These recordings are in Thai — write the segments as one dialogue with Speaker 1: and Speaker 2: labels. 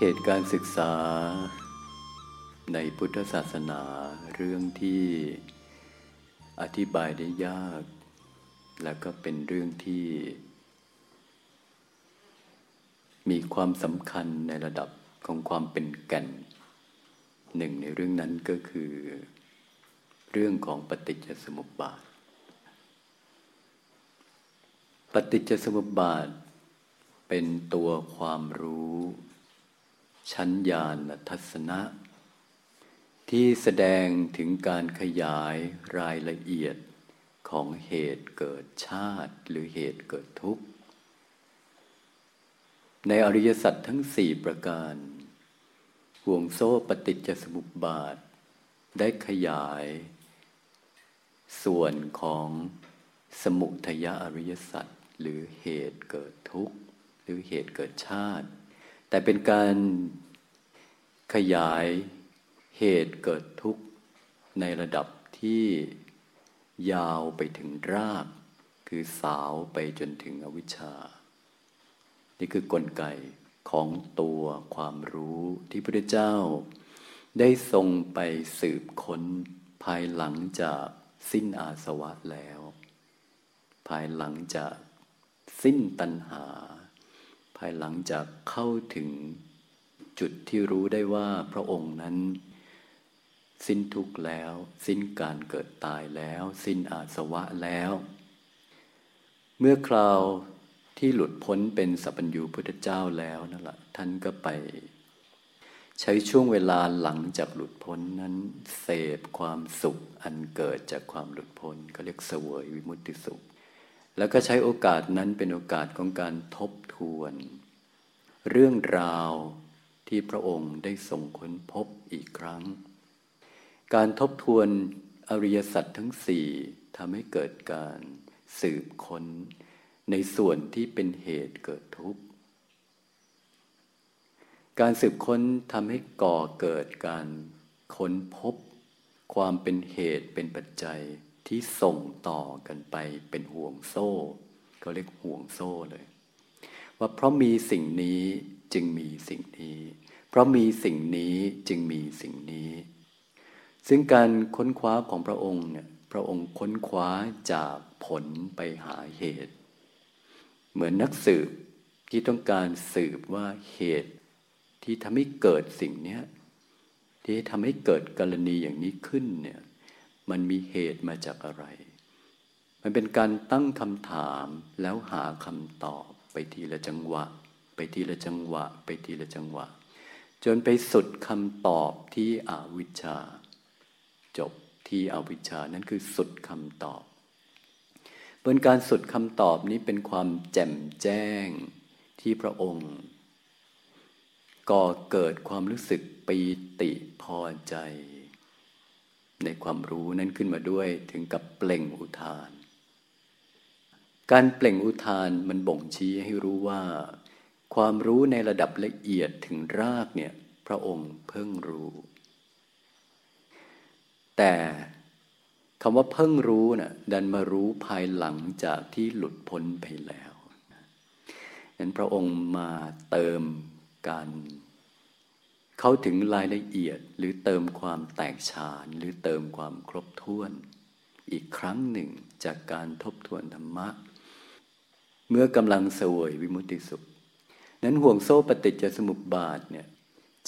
Speaker 1: เขตการศึกษา ในพุทธศาสนาเรื่องที่อธิบายได้ยาก แล้วก็เป็นเรื่องที่ มีความสำคัญในระดับของความเป็นแก่นหนึ่งในเรื่องนั้นก็คือ เรื่องของปฏิจจสมุปบาท ปฏิจจสมุปบาท เป็นตัวความรู้ ชั้นญาณทัศนะ ที่แสดงถึงการขยายรายละเอียดของเหตุเกิดชาติหรือเหตุเกิดทุกข์ ในอริยสัจทั้งสี่ประการห่วงโซ่ปฏิจจสมุปบาท ได้ขยาย ส่วนของสมุทยอริยสัจหรือเหตุเกิดทุกข์ หรือเหตุเกิดชาติ แต่เป็นการขยายเหตุเกิดทุกข์ในระดับที่ยาวไปถึงราก คือสาวไปจนถึงอวิชชา นี่คือกลไกของตัวความรู้ที่พระเจ้า ได้ทรงไปสืบค้นภายหลังจากสิ้นอาสวะแล้ว ภายหลังจากสิ้นตัณหา ภายหลังจากเข้าถึงจุดที่รู้ได้ว่าพระองค์นั้น สิ้นทุกข์แล้ว สิ้นการเกิดตายแล้ว สิ้นอาสวะแล้ว เมื่อคราวที่หลุดพ้นเป็นสัพพัญญูพุทธเจ้าแล้วนั่นแหละท่านก็ไป ใช้ช่วงเวลาหลังจากหลุดพ้นนั้น เสพความสุขอันเกิดจากความหลุดพ้นก็เรียกเสวยวิมุตติสุข แล้วก็ใช้โอกาสนั้นเป็นโอกาสของการทบ ทวน เรื่องราวที่พระองค์ได้ทรงค้นพบอีกครั้ง การทบทวนอริยสัจทั้งสี่ทำให้เกิดการสืบค้น ในส่วนที่เป็นเหตุเกิดทุกข์ การสืบค้นทำให้ก่อเกิดการค้นพบ ความเป็นเหตุเป็นปัจจัยที่ส่งต่อกันไปเป็นห่วงโซ่เขาเรียกห่วงโซ่เลย ว่าเพราะมีสิ่งนี้จึงมีสิ่งนี้ เพราะมีสิ่งนี้จึงมีสิ่งนี้ ซึ่งการค้นคว้าของพระองค์เนี่ยพระองค์ค้นคว้าจากผลไปหาเหตุ เหมือนนักสืบที่ต้องการสืบว่าเหตุที่ทำให้เกิดสิ่งนี้ที่ทำให้เกิดกรณีอย่างนี้ขึ้นเนี่ยมันมีเหตุมาจากอะไร มันเป็นการตั้งคำถามแล้วหาคำตอบ ทีละจังหวะ ไปทีละจังหวะ ไปทีละจังหวะ จนไปสุดคำตอบที่อวิชชา จบที่อวิชชานั่นคือสุดคำตอบบนการสุดคำตอบนี้เป็นความแจ่มแจ้งที่พระองค์ก่อเกิดความรู้สึกปีติพอใจ ในความรู้นั้นขึ้นมาด้วยถึงกับเปล่งอุทาน การเปล่งอุทานมันบ่งชี้ให้รู้ว่า ความรู้ในระดับละเอียดถึงรากเนี่ยพระองค์เพิ่งรู้ แต่คำว่าเพิ่งรู้นะ่ะดันมารู้ภายหลังจากที่หลุดพ้นไปแล้วนั้นพระองค์มาเติมการเข้าถึงรายละเอียดหรือเติมความแตกฉานหรือเติมความครบถ้วน อีกครั้งหนึ่งจากการทบทวนธรรมะ เมื่อกำลังเสวยวิมุติสุข นั้นห่วงโซ่ปฏิจจสมุปบาทเนี่ย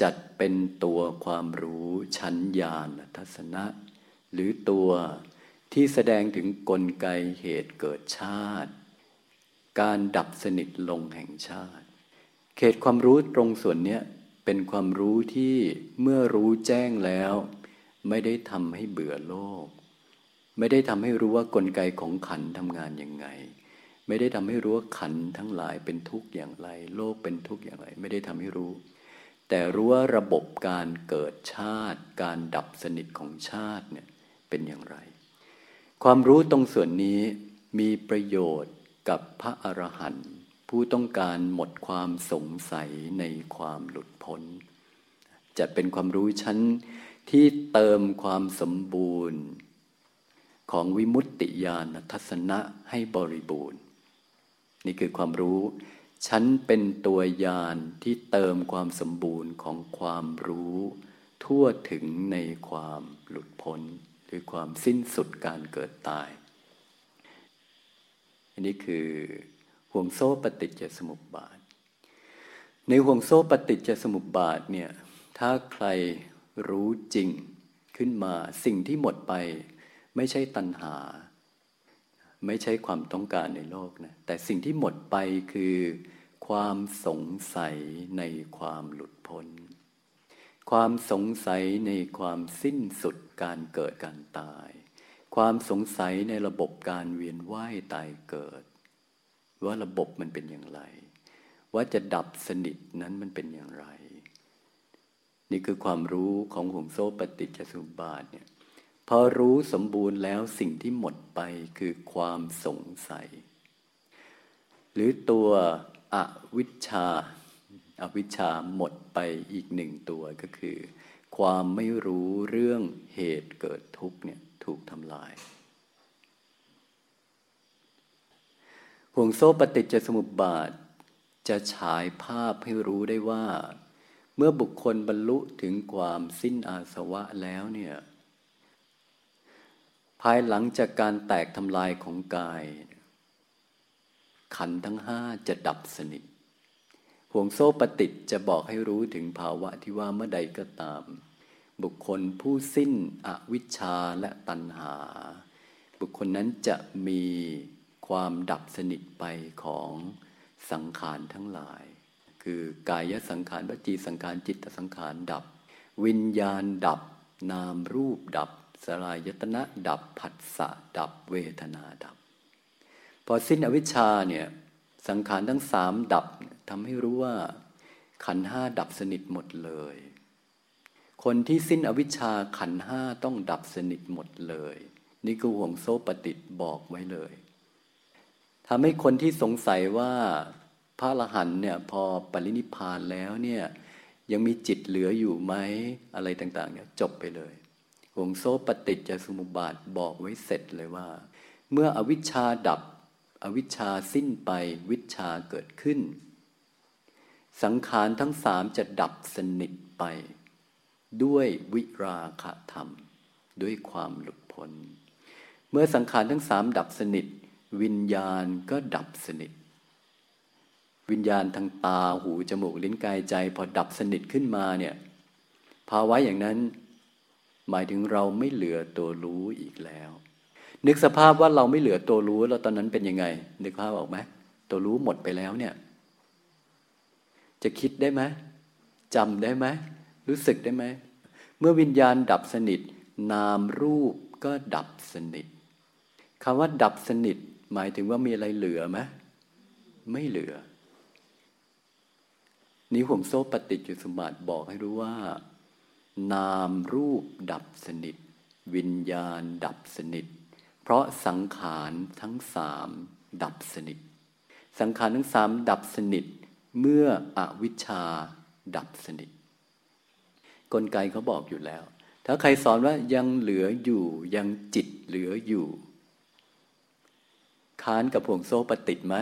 Speaker 1: จัดเป็นตัวความรู้ชั้นญาณทัศนะ หรือตัวที่แสดงถึงกลไกเหตุเกิดชาติ การดับสนิทลงแห่งชาติ เขตความรู้ตรงส่วนนี้เป็นความรู้ที่เมื่อรู้แจ้งแล้ว ไม่ได้ทำให้เบื่อโลก ไม่ได้ทำให้รู้ว่ากลไกของขันทำงานยังไง ไม่ได้ทำให้รู้ว่าขันทั้งหลายเป็นทุกข์อย่างไร โลกเป็นทุกข์อย่างไร ไม่ได้ทำให้รู้ แต่รู้ว่าระบบการเกิดชาติ การดับสนิทของชาติเนี่ยเป็นอย่างไร ความรู้ตรงส่วนนี้มีประโยชน์กับพระอรหันต์ผู้ต้องการหมดความสงสัยในความหลุดพ้น จะเป็นความรู้ชั้นที่เติมความสมบูรณ์ ของวิมุตติญาณทัศนะให้บริบูรณ์ นี่คือความรู้ ฉันเป็นตัวยานที่เติมความสมบูรณ์ของความรู้ ทั่วถึงในความหลุดพ้น หรือความสิ้นสุดการเกิดตาย อันนี้คือห่วงโซ่ปฏิจจสมุปบาท ในห่วงโซ่ปฏิจจสมุปบาทเนี่ยถ้าใครรู้จริงขึ้นมาสิ่งที่หมดไปไม่ใช่ตัณหา ไม่ใช่ความต้องการในโลกนะแต่สิ่งที่หมดไปคือความสงสัยในความหลุดพ้น ความสงสัยในความสิ้นสุดการเกิดการตาย ความสงสัยในระบบการเวียนว่ายตายเกิด ว่าระบบมันเป็นอย่างไร ว่าจะดับสนิทนั้นมันเป็นอย่างไร นี่คือความรู้ของห่วงโซ่ปฏิจจสมุบาทเนี่ย พอรู้สมบูรณ์แล้วสิ่งที่หมดไปคือความสงสัย หรือตัวอวิชชาอาวิชชาหมดไปอีกหนึ่งตัวก็คือ ความไม่รู้เรื่องเหตุเกิดทุกข์เนี่ยถูกทำลายห่วงโซ่ปฏิจจสมุปบาท จะฉายภาพให้รู้ได้ว่า เมื่อบุคคลบรรลุถึงความสิ้นอาสวะแล้วเนี่ย ภายหลังจากการแตกทำลายของกาย ขันทั้งห้าจะดับสนิทห่วงโซ่ปฏิจจะบอกให้รู้ถึงภาวะที่ว่าเมื่อใดก็ตาม บุคคลผู้สิ้นอวิชชาและตัณหา บุคคลนั้นจะมีความดับสนิทไปของสังขารทั้งหลาย คือกายสังขารวจีสังขารจิตสังขารดับ วิญญาณดับ นามรูปดับ สลายตนะ ดับผัสสะดับเวทนาดับ พอสิ้นอวิชชาเนี่ยสังขารทั้งสามดับทำให้รู้ว่า ขันห้าดับสนิทหมดเลย คนที่สิ้นอวิชชาขันห้าต้องดับสนิทหมดเลย นี่คือห่วงโซ่ปฏิบอกไว้เลยทำให้คนที่สงสัยว่าพระอรหันเนี่ยพอปรินิพานแล้วเนี่ยยังมีจิตเหลืออยู่ไหมอะไรต่าง ๆ เนี่ยจบไปเลย วงโซ่ปฏิจจสมุปบาทบอกไว้เสร็จเลยว่า เมื่ออวิชชาดับ อวิชชาสิ้นไปวิชาเกิดขึ้น สังขารทั้งสามจะดับสนิทไป ด้วยวิราคธรรม ด้วยความหลุดพ้น เมื่อสังขารทั้งสามดับสนิท วิญญาณก็ดับสนิทวิญญาณทางตาหูจมูกลิ้นกายใจ พอดับสนิทขึ้นมาเนี่ยภาวะอย่างนั้น หมายถึงเราไม่เหลือตัวรู้อีกแล้ว นึกสภาพว่าเราไม่เหลือตัวรู้แล้วตอนนั้นเป็นยังไง นึกภาพออกไหมตัวรู้หมดไปแล้วเนี่ย จะคิดได้ไหมจำได้ไหมรู้สึกได้ไหมเมื่อวิญญาณดับสนิท นามรูปก็ดับสนิทคำว่าดับสนิท หมายถึงว่ามีอะไรเหลือไหมไม่เหลือ นี้ห่วงโซ่ปฏิจจสมบัติบอกให้รู้ว่า นามรูปดับสนิท วิญญาณดับสนิท เพราะสังขารทั้งสามดับสนิท สังขารทั้งสามดับสนิท เมื่ออวิชชาดับสนิท กลไกเขาบอกอยู่แล้ว ถ้าใครสอนว่ายังเหลืออยู่ยังจิตเหลืออยู่ ค้านกับห่วงโซ่ปฏิดไหม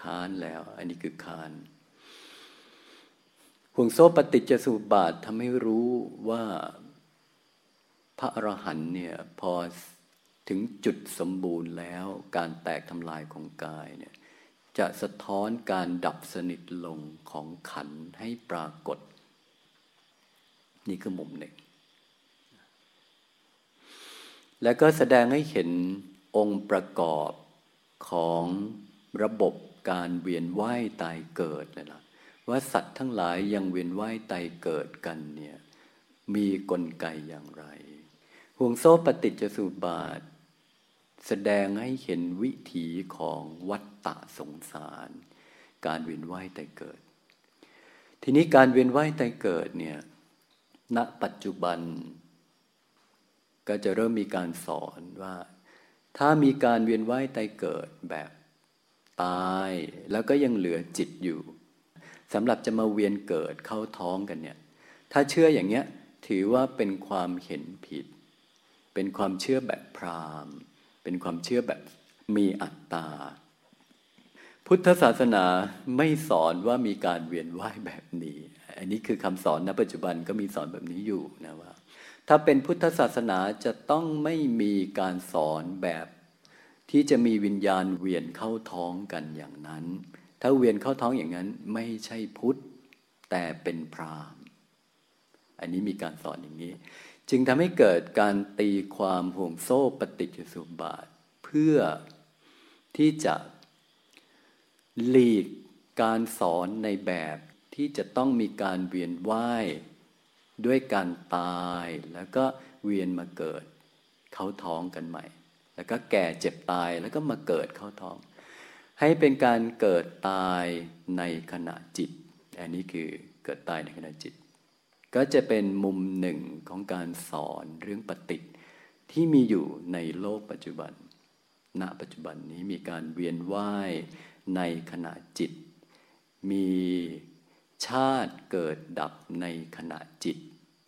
Speaker 1: ค้านแล้ว อันนี้คือค้าน ห่วงโซ่ปฏิจจสุบาททำให้รู้ว่าพระอรหันต์เนี่ยพอถึงจุดสมบูรณ์แล้วการแตกทำลายของกายเนี่ยจะสะท้อนการดับสนิทลงของขันให้ปรากฏ นี่คือมุมหนึ่ง แล้วก็แสดงให้เห็นองค์ประกอบของระบบการเวียนว่ายตายเกิดเลยล่ะ ว่าสัตว์ทั้งหลายยังเวียนว่ายตายเกิดกันเนี่ยมีกลไกอย่างไร ห่วงโซ่ปฏิจจสุบาท แสดงให้เห็นวิถีของวัฏฏะสงสาร การเวียนว่ายตายเกิด ทีนี้การเวียนว่ายตายเกิดเนี่ยณปัจจุบัน ก็จะเริ่มมีการสอนว่า ถ้ามีการเวียนว่ายตายเกิดแบบตายแล้วก็ยังเหลือจิตอยู่ สำหรับจะมาเวียนเกิดเข้าท้องกันเนี่ยถ้าเชื่ออย่างเนี้ยถือว่าเป็นความเห็นผิด เป็นความเชื่อแบบพราหมณ์ เป็นความเชื่อแบบมีอัตตาพพุทธศาสนาไม่สอนว่ามีการเวียนว่ายแบบนี้ อันนี้คือคำสอนณปัจจุบันก็มีสอนแบบนี้อยู่นะว่า ถ้าเป็นพุทธศาสนาจะต้องไม่มีการสอนแบบ ที่จะมีวิญญาณเวียนเข้าท้องกันอย่างนั้น ถ้าเวียนเข้าท้องอย่างนั้นไม่ใช่พุทธแต่เป็นพราหมณ์ อันนี้มีการสอนอย่างนี้ จึงทำให้เกิดการตีความห่วงโซ่ปฏิจจสุบาท เพื่อที่จะหลีกการสอนในแบบที่จะต้องมีการเวียนว่ายด้วยการตายแล้วก็เวียนมาเกิด เข้าท้องกันใหม่ แล้วก็แก่เจ็บตายแล้วก็มาเกิดเข้าท้อง ให้เป็นการเกิดตายในขณะจิต อันนี้คือเกิดตายในขณะจิต ก็จะเป็นมุมหนึ่งของการสอนเรื่องปฏิที่มีอยู่ในโลกปัจจุบัน ณ ปัจจุบันนี้มีการเวียนว่ายในขณะจิต มีชาติเกิดดับในขณะจิต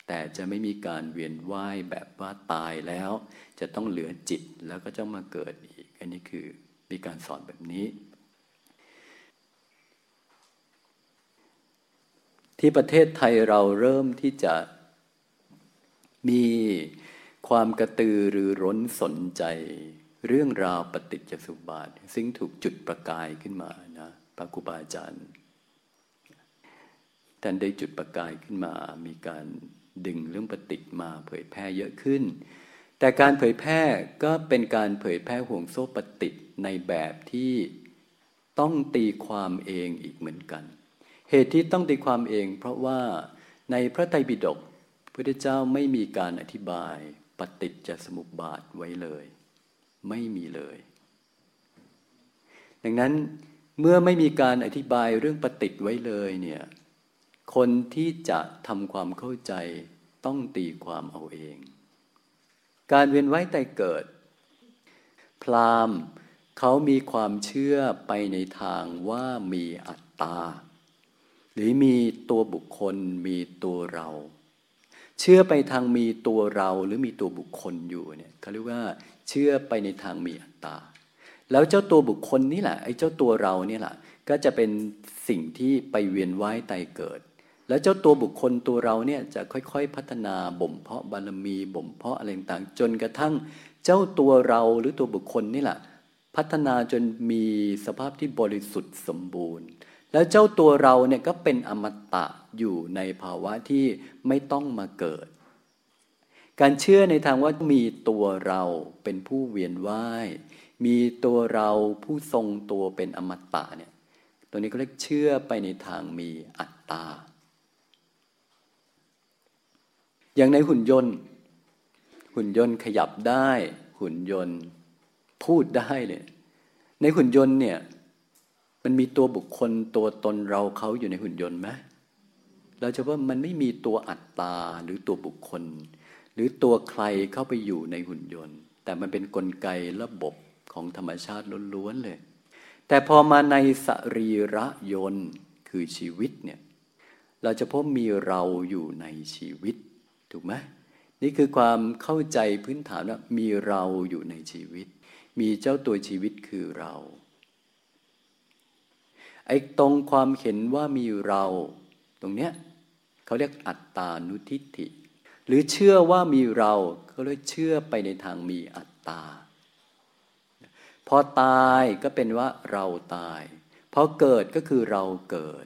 Speaker 1: แต่จะไม่มีการเวียนว่ายแบบว่าตายแล้ว จะต้องเหลือจิตแล้วก็จะมาเกิดอีก อันนี้คือ มีการสอนแบบนี้ ที่ประเทศไทยเราเริ่มที่จะมีความกระตือรือร้นสนใจ เรื่องราวปฏิจจสุบาท ซึ่งถูกจุดประกายขึ้นมานะพระครูบาอาจารย์ท่านได้จุดประกายขึ้นมา มีการดึงเรื่องปฏิจมาเผยแพร่เยอะขึ้น แต่การเผยแพร่ก็เป็นการเผยแพร่ห่วงโซ่ปฏิในแบบที่ต้องตีความเองอีกเหมือนกัน เหตุที่ต้องตีความเอง เพราะว่าในพระไตรปิฎกพระเจ้าไม่มีการอธิบายปฏิจจสมุปบาทไว้เลย ไม่มีเลย ดังนั้นเมื่อไม่มีการอธิบายเรื่องปฏิไว้เลยเนี่ยคนที่จะทำความเข้าใจต้องตีความเอาเอง การเวียนว่ายตายเกิด พรามเขามีความเชื่อไปในทางว่ามีอัตตา หรือมีตัวบุคคลมีตัวเรา เชื่อไปทางมีตัวเราหรือมีตัวบุคคลอยู่เนี่ยเขาเรียกว่าเชื่อไปในทางมีอัตตา แล้วเจ้าตัวบุคคลนี่แหละไอ้เจ้าตัวเราเนี่ยแหละก็จะเป็นสิ่งที่ไปเวียนว่ายตายเกิด แล้วเจ้าตัวบุคคลตัวเราเนี่ยจะค่อยๆพัฒนาบ่มเพาะบารมี บ่มเพาะอะไรต่างจนกระทั่งเจ้าตัวเราหรือตัวบุคคลนี่แหละพัฒนาจนมีสภาพที่บริสุทธิ์สมบูรณ์ แล้วเจ้าตัวเราเนี่ยก็เป็นอมตะอยู่ในภาวะที่ไม่ต้องมาเกิด การเชื่อในทางว่ามีตัวเราเป็นผู้เวียนว่ายมีตัวเราผู้ทรงตัวเป็นอมตะเนี่ยตัวนี้ก็เรียกเชื่อไปในทางมีอัตตา อย่างในหุ่นยนต์ หุ่นยนต์ขยับได้ หุ่นยนต์พูดได้เนี่ยในหุ่นยนต์เนี่ย มันมีตัวบุคคลตัวตนเราเขาอยู่ในหุ่นยนต์ไหมเราจะว่ามันไม่มีตัวอัตตาหรือตัวบุคคล หรือตัวใครเข้าไปอยู่ในหุ่นยนต์ แต่มันเป็นนกลไกระบบของธรรมชาติล้วนๆเลย แต่พอมาในสรีระยนต์คือชีวิตเนี่ยเราจะพบมีเราอยู่ในชีวิต ถูกไหมนี่คือความเข้าใจพื้นฐานว่ามีเราอยู่ในชีวิต มีเจ้าตัวชีวิตคือเราไอ้ตรงความเห็นว่ามีเรา ตรงเนี้ยเขาเรียกอัตตานุทิฏฐิ หรือเชื่อว่ามีเราก็เลยเชื่อไปในทางมีอัตตา พอตายก็เป็นว่าเราตาย พอเกิดก็คือเราเกิด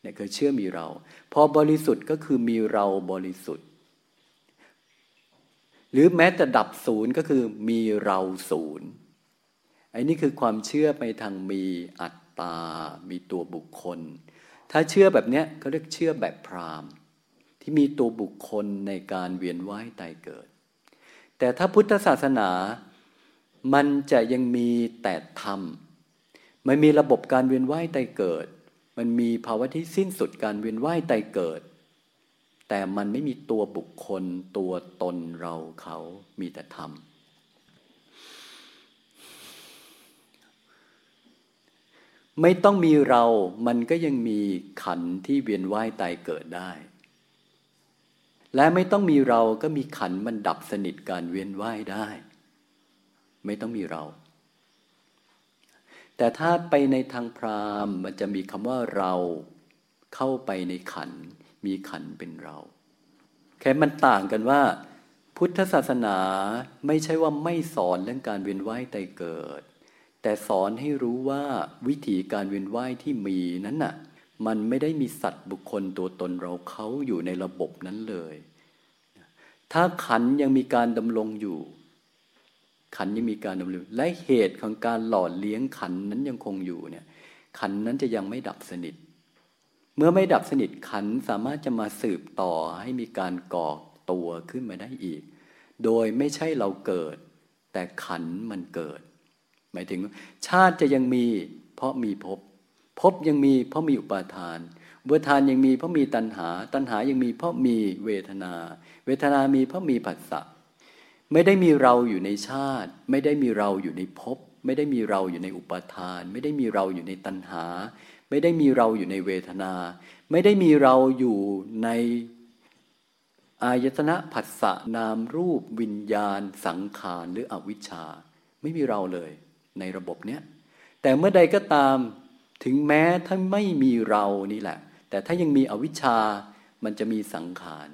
Speaker 1: เนี่ยคือเชื่อมีเรา พอบริสุทธิ์ก็คือมีเราบริสุทธิ์ หรือแม้แต่ดับศูนย์ก็คือมีเราศูนย์ไอ้นี่คือความเชื่อไปทางมีอัตตา มีตัวบุคคล ถ้าเชื่อแบบเนี้เขาเรียกเชื่อแบบพราหมณ์ ที่มีตัวบุคคลในการเวียนว่ายตายเกิด แต่ถ้าพุทธศาสนา มันจะยังมีแต่ธรรมมันมีระบบการเวียนว่ายตายเกิด มันมีภาวะที่สิ้นสุดการเวียนว่ายตายเกิด แต่มันไม่มีตัวบุคคลตัวตนเราเขามีแต่ธรรมไม่ต้องมีเรา มันก็ยังมีขันที่เวียนว่ายตายเกิดได้ และไม่ต้องมีเราก็มีขันมันดับสนิทการเวียนว่ายได้ ไม่ต้องมีเรา แต่แต่ถ้าไปในทางพราหมณ์มันจะมีคำว่าเราเข้าไปในขัน มีขันเป็นเรา แค่มันต่างกันว่า พุทธศาสนาไม่ใช่ว่าไม่สอนเรื่องการเวียนว่ายตายเกิด แต่สอนให้รู้ว่าวิธีการเวียนว่ายที่มีนั้นน่ะ มันไม่ได้มีสัตว์บุคคลตัวตนเราเขาอยู่ในระบบนั้นเลย ถ้าขันยังมีการดำรงอยู่ ขันยังมีการดำรงและเหตุของการหล่อเลี้ยงขันนั้นยังคงอยู่เนี่ยขันนั้นจะยังไม่ดับสนิท มื่อไม่ดับสนิทขันสามารถจะมาสืบต่อให้มีการก่อตัวขึ้นมาได้อีก โดยไม่ใช่เราเกิด แต่ขันมันเกิด หมายถึง ชาติจะยังมี เพราะมีภพภพยังมีเพราะมีอุปาทานอุปาทานยังมีเพราะมีตัณหา ตัณหายังมีเพราะมีเวทนา เวทนามีเพราะมีผัสสะไม่ได้มีเราอยู่ในชาติ ไม่ได้มีเราอยู่ในภพไม่ได้มีเราอยู่ในอุปาทาน ไม่ได้มีเราอยู่ในตัณหา ไม่ได้มีเราอยู่ในเวทนา ไม่ได้มีเราอยู่ในอายตนะผัสสะนามรูปวิญญาณ สังขารหรืออวิชชา ไม่มีเราเลยในระบบเนี้ยแต่เมื่อใดก็ตามถึงแม้ถ้าไม่มีเรานี่แหละ แต่ถ้ายังมีอวิชชามันจะมีสังขาร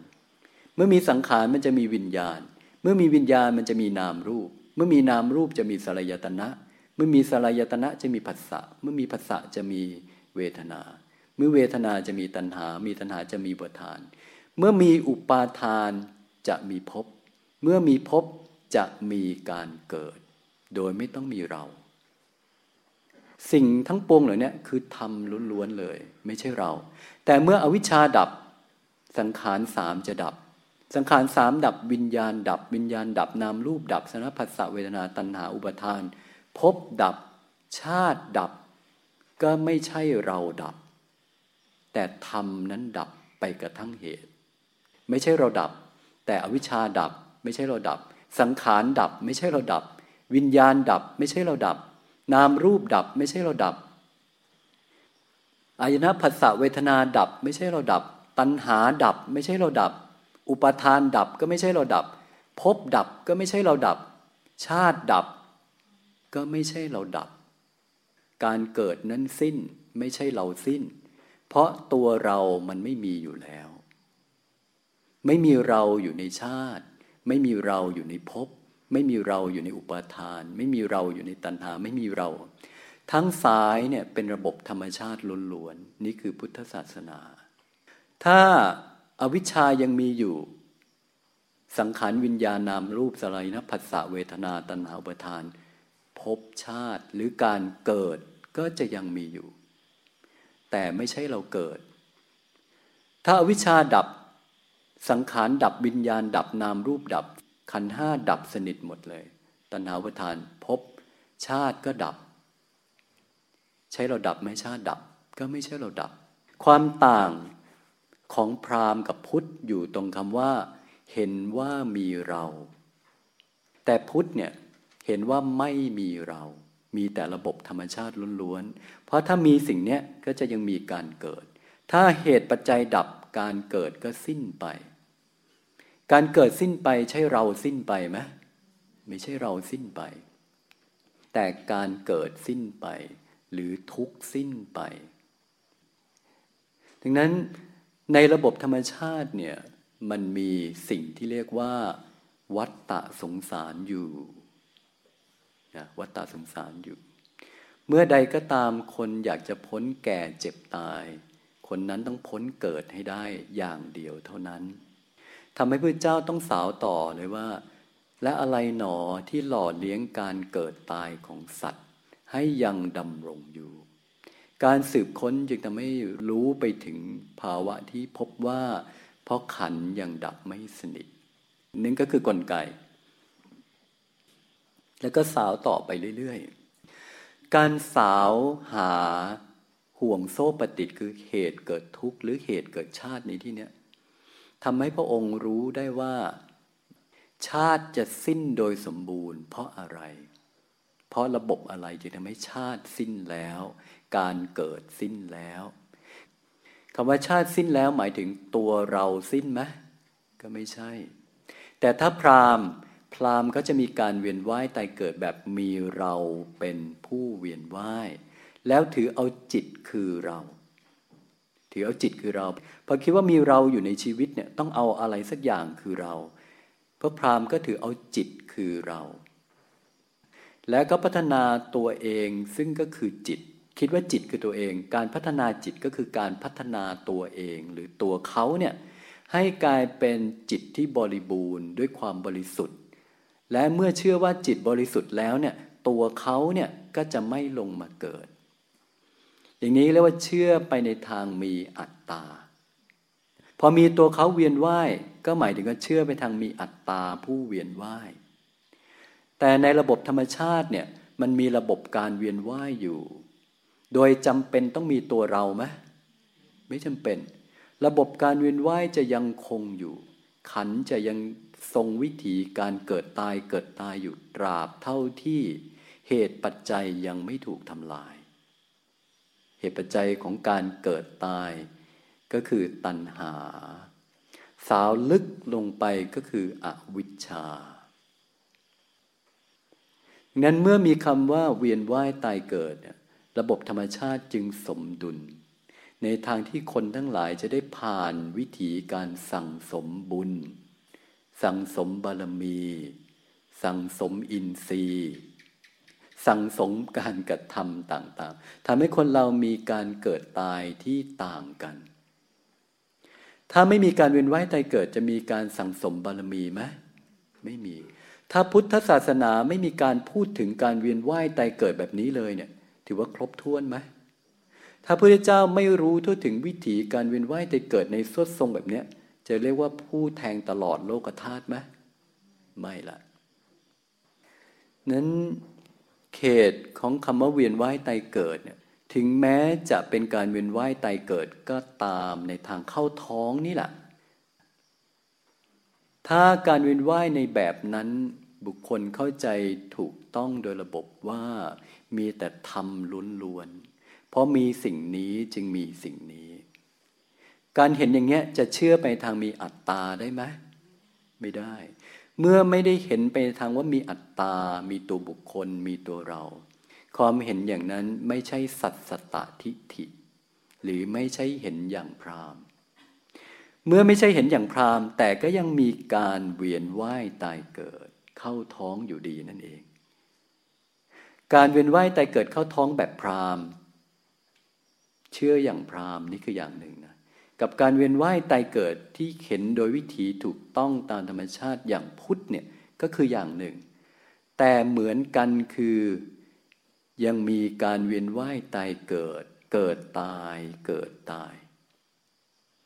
Speaker 1: เมื่อมีสังขารมันจะมีวิญญาณ เมื่อมีวิญญาณมันจะมีนามรูป เมื่อมีนามรูปจะมีสลายตนะ เมื่อมีสลายตนะจะมีผัสสะ เมื่อมีผัสสะจะมี เวทนา เมื่อเวทนาจะมีตัณหา มีตัณหาจะมีบทาน เมื่อมีอุปาทานจะมีภพ เมื่อมีภพจะมีการเกิด โดยไม่ต้องมีเรา สิ่งทั้งปวงเหล่านี้คือธรรมล้วนๆเลย ไม่ใช่เรา แต่เมื่ออวิชชาดับสังขารสามจะดับ สังขารสามดับวิญญาณ ดับวิญญาณ ดับนามรูปดับสนพัสสะเวทนาตัณหาอุปทานภพดับชาติดับ ก็ไม่ใช่เราดับ แต่ธรรมนั้นดับไปกระทั่งเหตุ ไม่ใช่เราดับ แต่อวิชชาดับ ไม่ใช่เราดับ สังขารดับ ไม่ใช่เราดับ วิญญาณดับ ไม่ใช่เราดับ นามรูปดับ ไม่ใช่เราดับอายนะผัสสะเวทนาดับ ไม่ใช่เราดับ ตัณหาดับ ไม่ใช่เราดับ อุปทานดับก็ไม่ใช่เราดับภพดับก็ไม่ใช่เราดับ ชาติดับ ก็ไม่ใช่เราดับ การเกิดนั้นสิ้นไม่ใช่เราสิ้น เพราะตัวเรามันไม่มีอยู่แล้ว ไม่มีเราอยู่ในชาติ ไม่มีเราอยู่ในภพไม่มีเราอยู่ในอุปาทาน ไม่มีเราอยู่ในตัณหาไม่มีเรา ทั้งสายเนี่ยเป็นระบบธรรมชาติล้วนๆนี่คือพุทธศาสนา ถ้าอาวิชชายังมีอยู่ สังขารวิญญาณนามรูปสลายนะผัสสะเวทนาตัณหาอุปทาน ภพชาติหรือการเกิดก็จะยังมีอยู่ แต่ไม่ใช่เราเกิด ถ้าวิชาดับสังขารดับวิญญาณ ดับนามรูปดับ ขันห้าดับสนิทหมดเลย ตัณหาประทานภพชาติก็ดับ ใช้เราดับไม่ชาติดับ ก็ไม่ใช่เราดับ ความต่างของพราหมณ์กับพุทธอยู่ตรงคำว่า เห็นว่ามีเรา แต่พุทธเนี่ย เห็นว่าไม่มีเรา มีแต่ระบบธรรมชาติล้วนๆ เพราะถ้ามีสิ่งนี้ก็จะยังมีการเกิด ถ้าเหตุปัจจัยดับการเกิดก็สิ้นไป การเกิดสิ้นไปใช่เราสิ้นไปไหมไม่ใช่เราสิ้นไป แต่การเกิดสิ้นไป หรือทุกสิ้นไป ดังนั้นในระบบธรรมชาติเนี่ยมันมีสิ่งที่เรียกว่า วัตตะสงสารอยู่ นะวัฏฏสงสารอยู่ เมื่อใดก็ตามคนอยากจะพ้นแก่เจ็บตาย คนนั้นต้องพ้นเกิดให้ได้อย่างเดียวเท่านั้นทำให้พระเจ้าต้องสาวต่อเลยว่า และอะไรหนอที่หล่อเลี้ยงการเกิดตายของสัตว์ ให้ยังดำรงอยู่ การสืบค้นจึงทำให้รู้ไปถึงภาวะที่พบว่า เพราะขันยังดับไม่สนิทนั่นก็คือกลไก แล้วก็สาวต่อไปเรื่อยๆ การสาวหาห่วงโซ่ปฏิติคือเหตุเกิดทุกข์หรือเหตุเกิดชาติในที่นี้ทำให้พระองค์รู้ได้ว่า ชาติจะสิ้นโดยสมบูรณ์ เพราะอะไร เพราะระบบอะไรจึงทำให้ชาติสิ้นแล้ว การเกิดสิ้นแล้วคำว่าชาติสิ้นแล้วหมายถึงตัวเราสิ้นไหมก็ไม่ใช่ แต่ถ้าพราหมณ์ พราหมณ์ก็จะมีการเวียนว่ายตายเกิดแบบมีเราเป็นผู้เวียนว่าย แล้วถือเอาจิตคือเรา ถือเอาจิตคือเราพอคิดว่ามีเราอยู่ในชีวิตเนี่ยต้องเอาอะไรสักอย่างคือเรา พระพราหมณ์ก็ถือเอาจิตคือเรา แล้วก็พัฒนาตัวเองซึ่งก็คือจิต คิดว่าจิตคือตัวเอง การพัฒนาจิตก็คือการพัฒนาตัวเองหรือตัวเขาเนี่ยให้กลายเป็นจิตที่บริบูรณ์ด้วยความบริสุทธิ์ และเมื่อเชื่อว่าจิตบริสุทธิ์แล้วเนี่ยตัวเขาเนี่ยก็จะไม่ลงมาเกิด อย่างนี้เรียกว่าเชื่อไปในทางมีอัตตา พอมีตัวเขาเวียนว่ายก็หมายถึงว่าเชื่อไปทางมีอัตตาผู้เวียนว่ายแต่ในระบบธรรมชาติเนี่ยมันมีระบบการเวียนว่ายอยู่ โดยจำเป็นต้องมีตัวเราไหมไม่จำเป็น ระบบการเวียนว่ายจะยังคงอยู่ ขันจะยัง ทรงวิถีการเกิดตายเกิดตายอยู่ตราบเท่าที่เหตุปัจจัยยังไม่ถูกทำลาย เหตุปัจจัยของการเกิดตายก็คือตัณหา สาวลึกลงไปก็คืออวิชชานั้นเมื่อมีคำว่าเวียนว่ายตายเกิด ระบบธรรมชาติจึงสมดุล ในทางที่คนทั้งหลายจะได้ผ่านวิธีการสั่งสมบุญ สั่งสมบารมี สั่งสมอินทรีย์ สั่งสมการกระทำต่างๆทำให้คนเรามีการเกิดตายที่ต่างกัน ถ้าไม่มีการเวียนว่ายตายเกิดจะมีการสั่งสมบารมีไหมไม่มี ถ้าพุทธศาสนาไม่มีการพูดถึงการเวียนว่ายตายเกิดแบบนี้เลยเนี่ย ถือว่าครบถ้วนไหมถ้าพระเจ้าไม่รู้ทั่วถึงวิถีการเวียนว่ายแต่เกิดในสวดทรงแบบเนี้ย จะเรียกว่าผู้แทงตลอดโลกธาตุไหมไม่ละนั้นเขตของคำว่าเวียนว่ายตายเกิดเนี่ยถึงแม้จะเป็นการเวียนว่ายตายเกิดก็ตามในทางเข้าท้องนี่แหละถ้าการเวียนว่ายในแบบนั้นบุคคลเข้าใจถูกต้องโดยระบบว่ามีแต่ธรรมล้วนเพราะมีสิ่งนี้จึงมีสิ่งนี้ การเห็นอย่างเงี้ยจะเชื่อไปทางมีอัตตาได้ไหมไม่ได้ เมื่อไม่ได้เห็นไปทางว่ามีอัตตา มีตัวบุคคล มีตัวเรา ความเห็นอย่างนั้นไม่ใช่สัตสตทิฏฐิ หรือไม่ใช่เห็นอย่างพรามเมื่อไม่ใช่เห็นอย่างพรามแต่ก็ยังมีการเวียนว่ายตายเกิด เข้าท้องอยู่ดีนั่นเอง การเวียนว่ายตายเกิดเข้าท้องแบบพรามเชื่ออย่างพรามนี่คืออย่างหนึ่งนะ กับการเวียนว่ายตายเกิดที่เห็นโดยวิถีถูกต้องตามธรรมชาติอย่างพุทธเนี่ยก็คืออย่างหนึ่ง แต่เหมือนกันคือยังมีการเวียนว่ายตายเกิด เกิดตาย เกิดตาย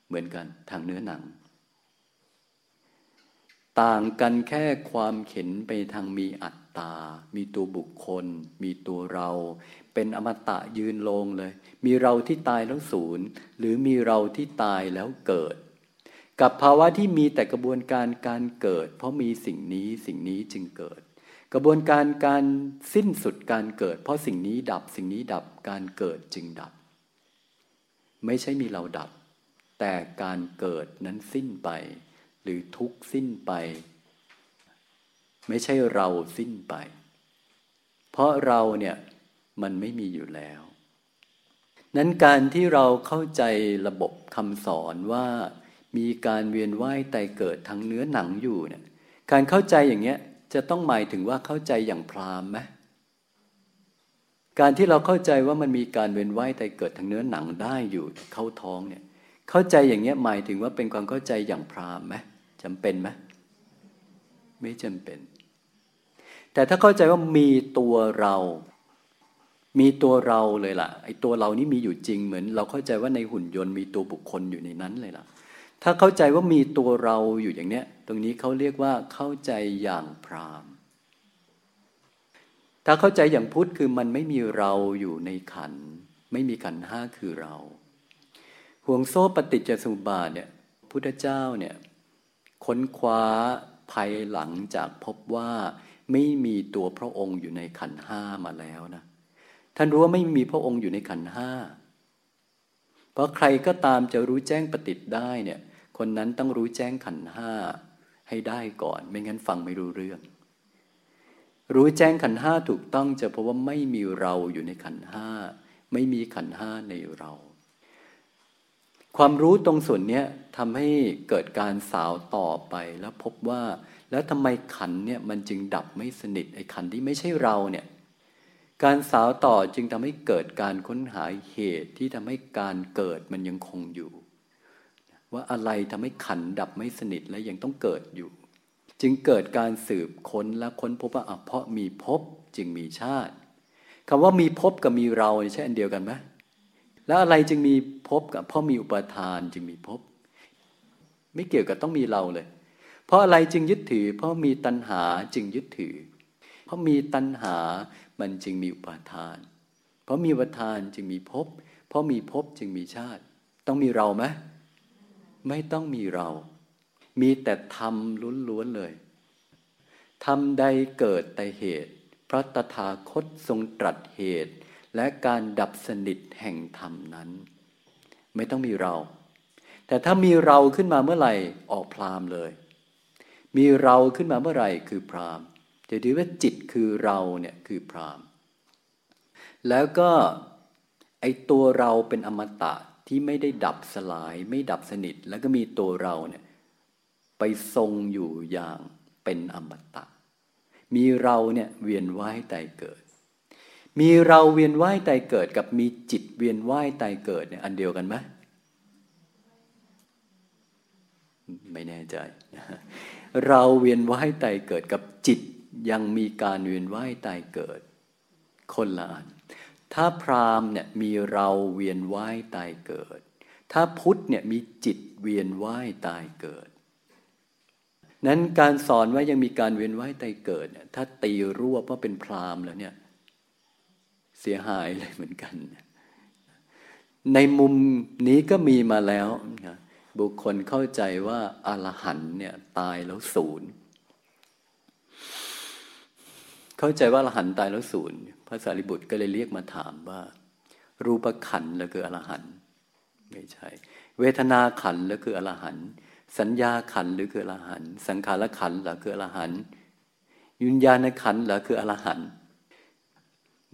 Speaker 1: เหมือนกันทางเนื้อหนัง ต่างกันแค่ความเข็นไปทางมีอัตตา มีตัวบุคคล มีตัวเรา เป็นอมตะยืนลงเลย มีเราที่ตายแล้วศูนย์ หรือมีเราที่ตายแล้วเกิด กับภาวะที่มีแต่กระบวนการการเกิด เพราะมีสิ่งนี้สิ่งนี้จึงเกิด กระบวนการการสิ้นสุดการเกิด เพราะสิ่งนี้ดับสิ่งนี้ดับการเกิดจึงดับ ไม่ใช่มีเราดับ แต่การเกิดนั้นสิ้นไป หรือทุกสิ้นไป ไม่ใช่เราสิ้นไป เพราะเราเนี่ยมันไม่มีอยู่แล้ว นั้นการที่เราเข้าใจระบบคำสอนว่ามีการเวียนว่ายตายเกิดทั้งเนื้อหนังอยู่เนี่ยการเข้าใจอย่างเงี้ยจะต้องหมายถึงว่าเข้าใจอย่างพรามไหมการที่เราเข้าใจว่ามันมีการเวียนว่ายตายเกิดทั้งเนื้อหนังได้อยู่เข้าท้องเนี่ยเข้าใจอย่างเงี้ยหมายถึงว่าเป็นความเข้าใจอย่างพรามไหมจำเป็นไหมไม่จำเป็น แต่ถ้าเข้าใจว่ามีตัวเรา มีตัวเราเลยล่ะไอ้ตัวเรานี่มีอยู่จริงเหมือน เราเข้าใจว่าในหุ่นยนต์มีตัวบุคคลอยู่ในนั้นเลยล่ะ ถ้าเข้าใจว่ามีตัวเราอยู่อย่างเนี้ย ตรงนี้เขาเรียกว่าเข้าใจอย่างพรามถ้าเข้าใจอย่างพุทธคือมันไม่มีเราอยู่ในขัน ไม่มีขันห้าคือเรา ห่วงโซ่ปฏิจจสมุปบาทเนี่ยพุทธเจ้าเนี่ยค้นคว้าภายหลังจากพบว่าไม่มีตัวพระองค์อยู่ในขันห้ามาแล้วนะ ท่านรู้ว่าไม่มีพระองค์อยู่ในขันห้า เพราะใครก็ตามจะรู้แจ้งปฏิติได้เนี่ย คนนั้นต้องรู้แจ้งขันห้าให้ได้ก่อน ไม่งั้นฟังไม่รู้เรื่อง รู้แจ้งขันห้าถูกต้องจะเพราะว่าไม่มีเราอยู่ในขันห้า ไม่มีขันห้าในเรา ความรู้ตรงส่วนนี้ทำให้เกิดการสาวต่อไปแล้วพบว่า แล้วทำไมขันเนี่ยมันจึงดับไม่สนิทไอ้ขันที่ไม่ใช่เราเนี่ย การสาวต่อจึงทำให้เกิดการค้นหาเหตุที่ทำให้การเกิดมันยังคงอยู่ ว่าอะไรทำให้ขันดับไม่สนิทและยังต้องเกิดอยู่ จึงเกิดการสืบค้นและค้นพบว่าเพราะมีภพจึงมีชาติคำว่ามีภพกับมีเราใช่อันเดียวกันไหมแล้วอะไรจึงมีภพกับเพราะมีอุปทานจึงมีภพไม่เกี่ยวกับต้องมีเราเลย เพราะอะไรจึงยึดถือ เพราะมีตัณหาจึงยึดถือ เพราะมีตัณหา มันจึงมีอุปาทาน เพราะมีอุปทานจึงมีภพ เพราะมีภพจึงมีชาติ ต้องมีเราไหมไม่ต้องมีเรา มีแต่ธรรมล้วนๆเลย ธรรมใดเกิดแต่เหตุ พระตถาคตทรงตรัสเหตุ และการดับสนิทแห่งธรรมนั้น ไม่ต้องมีเรา แต่ถ้ามีเราขึ้นมาเมื่อไหร่ออกพรามเลย มีเราขึ้นมาเมื่อไหร่คือพราม จะดูว่าจิตคือเราเนี่ยคือพรามแล้วก็ไอตัวเราเป็นอมตะที่ไม่ได้ดับสลาย ไม่ดับสนิท แล้วก็มีตัวเราเนี่ยไปทรงอยู่อย่างเป็นอมตะ มีเราเนี่ยเวียนว่ายตายเกิด มีเราเวียนว่ายตายเกิด กับมีจิตเวียนว่ายตายเกิดเนี่ยอันเดียวกันไหมไม่แน่ใจ เราเวียนว่ายตายเกิดกับจิต ยังมีการเวียนว่ายตายเกิด คนละอัน ถ้าพราหมณ์เนี่ยมีเราเวียนว่ายตายเกิด ถ้าพุทธเนี่ยมีจิตเวียนว่ายตายเกิด นั้นการสอนว่ายังมีการเวียนว่ายตายเกิดเนี่ยถ้าตีรวบว่าเป็นพราหมณ์แล้วเนี่ยเสียหายเลยเหมือนกัน ในมุมนี้ก็มีมาแล้ว บุคคลเข้าใจว่าอารหันเนี่ยตายแล้วศูนย์ เข้าใจว่าอรหันต์ตายแล้วศูนย์พระสารีบุตรก็เลยเรียกมาถามว่า รูปขันแล้วคืออรหันต์ไม่ใช่ เวทนาขันแล้วคืออรหันต์สัญญาขันหรือคืออรหันต์สังขารขันหรือคืออรหันต์ยุญญาณขันหรือคืออรหันต์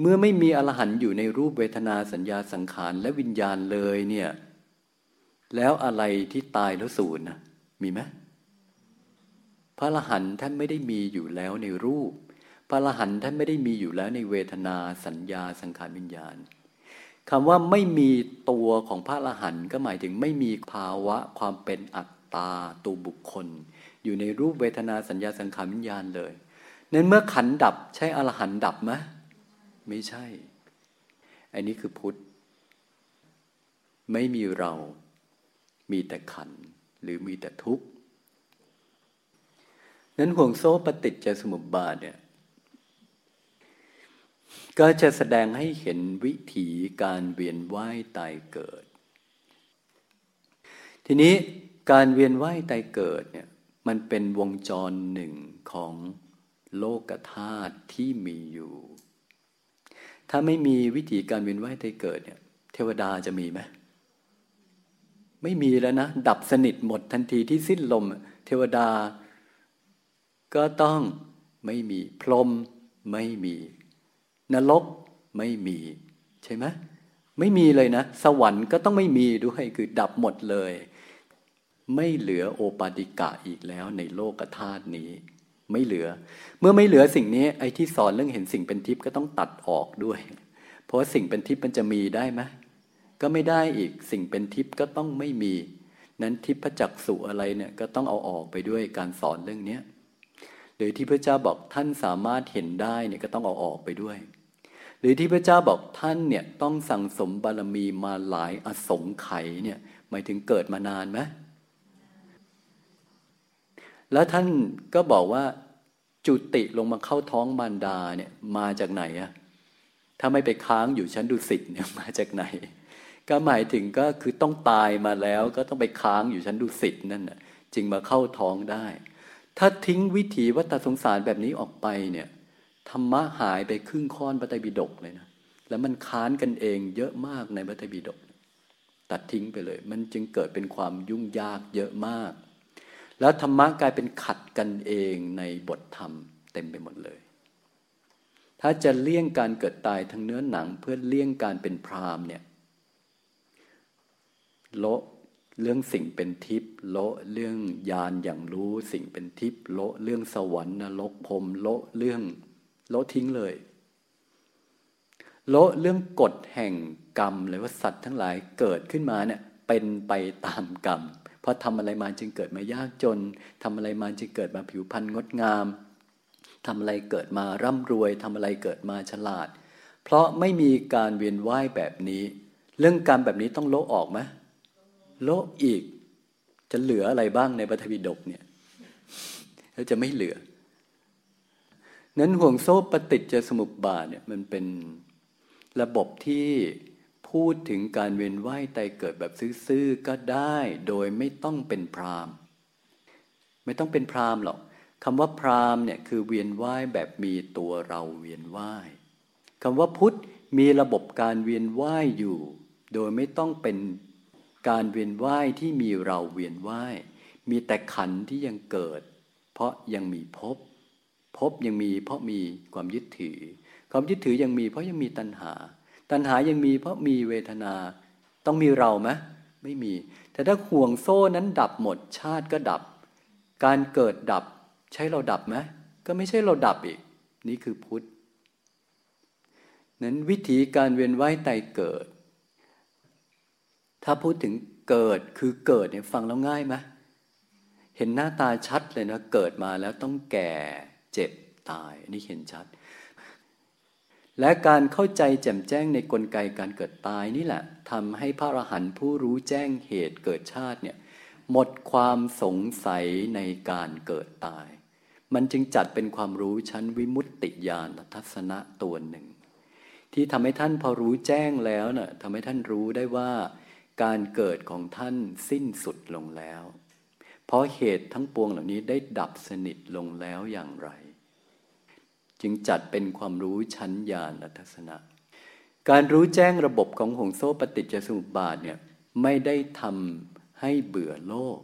Speaker 1: เมื่อไม่มีอรหันต์อยู่ในรูปเวทนาสัญญาสังขารและวิญญาณเลยเนี่ยแล้วอะไรที่ตายแล้วศูนย์นะมีไหมพระอรหันต์ท่านไม่ได้มีอยู่แล้วในรูป พระอรหันต์ท่านไม่ได้มีอยู่แล้วในเวทนาสัญญาสังขารวิญญาณคำว่าไม่มีตัวของพระอรหันต์ก็หมายถึงไม่มีภาวะความเป็นอัตตาตัวบุคคล อยู่ในรูปเวทนาสัญญาสังขารวิญญาณเลยนั้นเมื่อขันดับใช่อรหันต์ดับไหมไม่ใช่ อันนี้คือพุทธ ไม่มีเรา มีแต่ขันหรือมีแต่ทุกข์นั้นห่วงโซ่ปฏิจจสมุปบาทเนี่ย ก็จะแสดงให้เห็นวิถีการเวียนว่ายตายเกิด ทีนี้การเวียนว่ายตายเกิดเนี่ยมันเป็นวงจรหนึ่งของโลกธาตุที่มีอยู่ ถ้าไม่มีวิถีการเวียนว่ายตายเกิดเนี่ยเทวดาจะมีไหมไม่มีแล้วนะ ดับสนิทหมดทันทีที่สิ้นลม เทวดา ก็ต้องไม่มีพรหมไม่มี นรกไม่มีใช่ไหมไม่มีเลยนะ สวรรค์ก็ต้องไม่มีด้วยคือดับหมดเลย ไม่เหลือโอปาติกะอีกแล้วในโลกธาตุนี้ ไม่เหลือ เมื่อไม่เหลือสิ่งนี้ไอ้ที่สอนเรื่องเห็นสิ่งเป็นทิพย์ก็ต้องตัดออกด้วย เพราะสิ่งเป็นทิพย์มันจะมีได้ไหมก็ไม่ได้อีกสิ่งเป็นทิพย์ก็ต้องไม่มี นั้นทิพจักสุอะไรเนี่ยก็ต้องเอาออกไปด้วยการสอนเรื่องนี้หรือที่พระเจ้าบอกท่านสามารถเห็นได้เนี่ยก็ต้องเอาออกไปด้วย หรือที่พระเจ้าบอกท่านเนี่ยต้องสั่งสมบารมีมาหลายอสงไขยเนี่ยหมายถึงเกิดมานานไหมแล้วท่านก็บอกว่าจุติลงมาเข้าท้องมารดาเนี่ยมาจากไหนอะถ้าไม่ไปค้างอยู่ชั้นดุสิตเนี่ยมาจากไหน ก็หมายถึงก็คือต้องตายมาแล้วก็ต้องไปค้างอยู่ชั้นดุสิตนั่นน่ะจึงมาเข้าท้องได้ ถ้าทิ้งวิถีวัฏสงสารแบบนี้ออกไปเนี่ย ธรรมะหายไปครึ่งค้อนพระไตรปิฎกเลยนะแล้วมันค้านกันเองเยอะมากในพระไตรปิฎกตัดทิ้งไปเลย มันจึงเกิดเป็นความยุ่งยากเยอะมาก แล้วธรรมะกลายเป็นขัดกันเองในบทธรรมเต็มไปหมดเลย ถ้าจะเลี่ยงการเกิดตายทางเนื้อหนังเพื่อเลี่ยงการเป็นพรามเนี่ยโละเรื่องสิ่งเป็นทิพย์โละเรื่องยานอย่างรู้สิ่งเป็นทิพย์โละเรื่องสวรรค์นรกพรมโละเรื่อง ละทิ้งเลยโละเรื่องกฎแห่งกรรมเลยว่าสัตว์ทั้งหลายเกิดขึ้นมาเนี่ยเป็นไปตามกรรมเพราะทำอะไรมาจึงเกิดมายากจนทำอะไรมาจึงเกิดมาผิวพรรณงดงามทำอะไรเกิดมาร่ำรวยทำอะไรเกิดมาฉลาด เพราะไม่มีการเวียนว่ายแบบนี้ เรื่องกรรมแบบนี้ต้องโละออกไหมโละอีก จะเหลืออะไรบ้างในปฐวีดกเนี่ยแล้วจะไม่เหลือ นั้นห่วงโซ่ปฏิจจสมุปบาทเนี่ยมันเป็นระบบที่พูดถึงการเวียนว่ายตายเกิดแบบซื่อๆก็ได้โดยไม่ต้องเป็นพรามไม่ต้องเป็นพรามหรอกคำว่าพรามเนี่ยคือเวียนว่ายแบบมีตัวเราเวียนว่ายคำว่าพุทธมีระบบการเวียนว่ายอยู่ โดยไม่ต้องเป็นการเวียนว่ายที่มีเราเวียนว่ายมีแต่ขันที่ยังเกิด เพราะยังมีภพ ภพยังมีเพราะมีความยึดถือ ความยึดถือยังมี เพราะยังมีตัณหา ตัณหายังมีเพราะมีเวทนา ต้องมีเราไหมไม่มี แต่ถ้าห่วงโซ่นั้นดับหมด ชาติก็ดับ การเกิดดับ ใช้เราดับไหมก็ไม่ใช่เราดับอีก นี่คือพุทธนั้นวิธีการเวียนว่ายตายเกิด ถ้าพูดถึงเกิดคือเกิดเนี่ยฟังแล้วง่ายไหมเห็นหน้าตาชัดเลยนะ เกิดมาแล้วต้องแก่ เจ็บตายนี่เห็นชัด และการเข้าใจแจ่มแจ้งในกลไกการเกิดตายนี่แหละทำให้พระอรหันต์ผู้รู้แจ้งเหตุเกิดชาติเนี่ยหมดความสงสัยในการเกิดตาย มันจึงจัดเป็นความรู้ชั้นวิมุตติญาณทัศนะตัวหนึ่ง ที่ทำให้ท่านพอรู้แจ้งแล้วนะ่ยทำให้ท่านรู้ได้ว่าการเกิดของท่านสิ้นสุดลงแล้ว เพราะเหตุทั้งปวงเหล่านี้ได้ดับสนิทลงแล้วอย่างไร จึงจัดเป็นความรู้ชั้นญาณทัศนะ การรู้แจ้งระบบของหงโซ่ปฏิจจสมุปบาทเนี่ยไม่ได้ทำให้เบื่อโลก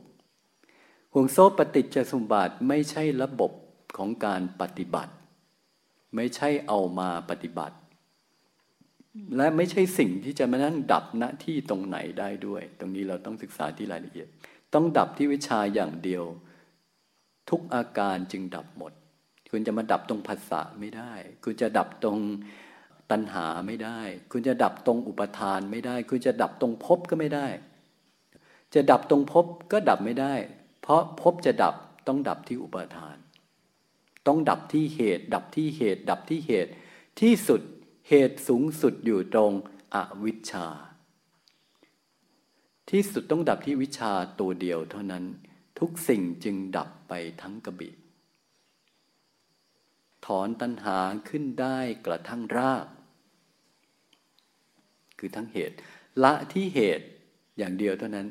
Speaker 1: ห่วงโซ่ปฏิจจสมุปบาทไม่ใช่ระบบของการปฏิบัติ ไม่ใช่เอามาปฏิบัติ และไม่ใช่สิ่งที่จะมานั่งดับณที่ตรงไหนได้ด้วย ตรงนี้เราต้องศึกษาที่รายละเอียด ต้องดับที่วิชาอย่างเดียว ทุกอาการจึงดับหมด คุณจะมาดับตรงภาษาไม่ได้ คุณจะดับตรงตัณหาไม่ได้ คุณจะดับตรงอุปทานไม่ได้ คุณจะดับตรงภพก็ไม่ได้ จะดับตรงภพก็ดับไม่ได้ เพราะภพจะดับต้องดับที่อุปทาน ต้องดับที่เหตุ ดับที่เหตุ ดับที่เหตุ ที่สุดเหตุสูงสุดอยู่ตรงอวิชชา ที่สุดต้องดับที่วิชาตัวเดียวเท่านั้น ทุกสิ่งจึงดับไปทั้งกระบี่ ถอนตัณหาขึ้นได้กระทั่งราก คือทั้งเหตุ ละที่เหตุอย่างเดียวเท่านั้น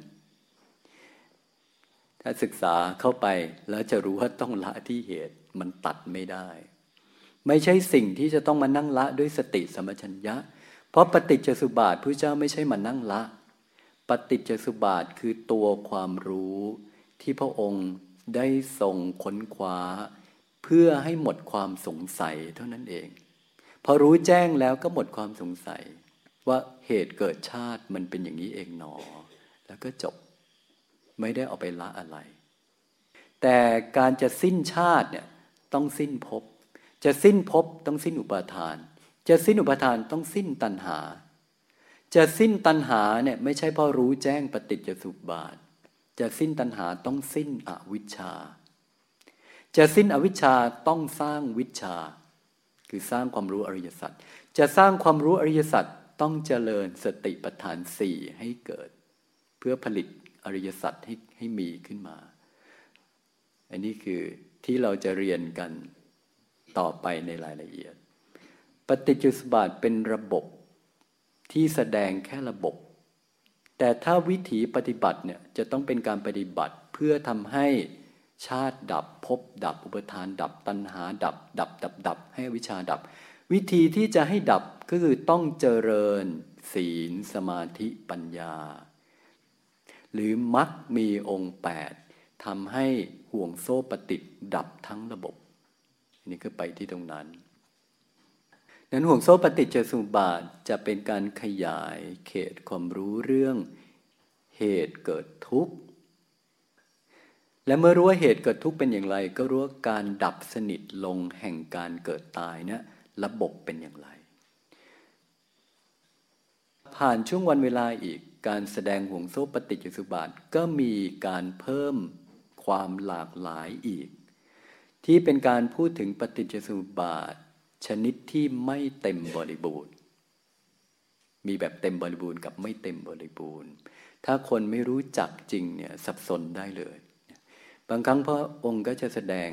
Speaker 1: ถ้าศึกษาเข้าไปแล้วจะรู้ว่าต้องละที่เหตุมันตัดไม่ได้ ไม่ใช่สิ่งที่จะต้องมานั่งละด้วยสติสมัชัญญะ เพราะปฏิจจสุบาทพระเจ้าไม่ใช่มานั่งละ ปฏิจจสุบาทคือตัวความรู้ที่พระองค์ได้ทรงค้นคว้า เพื่อให้หมดความสงสัยเท่านั้นเอง พอรู้แจ้งแล้วก็หมดความสงสัย ว่าเหตุเกิดชาติมันเป็นอย่างนี้เองหนอ แล้วก็จบไม่ได้เอาไปละอะไร แต่การจะสิ้นชาติเนี่ยต้องสิ้นภพจะสิ้นภพต้องสิ้นอุปาทาน จะสิ้นอุปาทานต้องสิ้นตัณหา จะสิ้นตัณหาเนี่ยไม่ใช่พราะรู้แจ้งปฏิจจสุบาท จะสิ้นตัณหาต้องสิ้นอวิชชา จะสิ้นอวิชชาต้องสร้างวิชา คือสร้างความรู้อริยสัจจะสร้างความรู้อริยสัจต้องเจริญสติปัฏฐานสี่ให้เกิด เพื่อผลิตอริยสัจให้ให้มีขึ้นมา อันนี้คือที่เราจะเรียนกันต่อไปในรายละเอียด ปฏิจจุสบาทเป็นระบบที่แสดงแค่ระบบ แต่ถ้าวิถีปฏิบัติเนี่ยจะต้องเป็นการปฏิบัติเพื่อทำให้ ชาติดับภพดับ อุปทานดับตัณหาดับ ดับดับดับให้วิชาดับ วิธีที่จะให้ดับก็คือต้องเจริญ ศีลสมาธิปัญญา หรือมักมีองค์แปดทำให้ห่วงโซ่ปฏิดับทั้งระบบนี่ก็ไปที่ตรงนั้น นั้นห่วงโซ่ปฏิจจสมุปบาทจะเป็นการขยายเขตความรู้เรื่อง เหตุเกิดทุกข์ และเมื่อรู้ว่าเหตุเกิดทุกข์เป็นอย่างไร ก็รู้ว่าการดับสนิทลงแห่งการเกิดตายเนี่ยระบบเป็นอย่างไร ผ่านช่วงวันเวลาอีกการแสดงห่วงโซ่ปฏิจจสุบาทก็มีการเพิ่มความหลากหลายอีก ที่เป็นการพูดถึงปฏิจจสมุบาท ชนิดที่ไม่เต็มบริบูรณ์ มีแบบเต็มบริบูรณ์กับไม่เต็มบริบูรณ์ ถ้าคนไม่รู้จักจริงเนี่ยสับสนได้เลย บางครั้งพระองค์ก็จะแสดง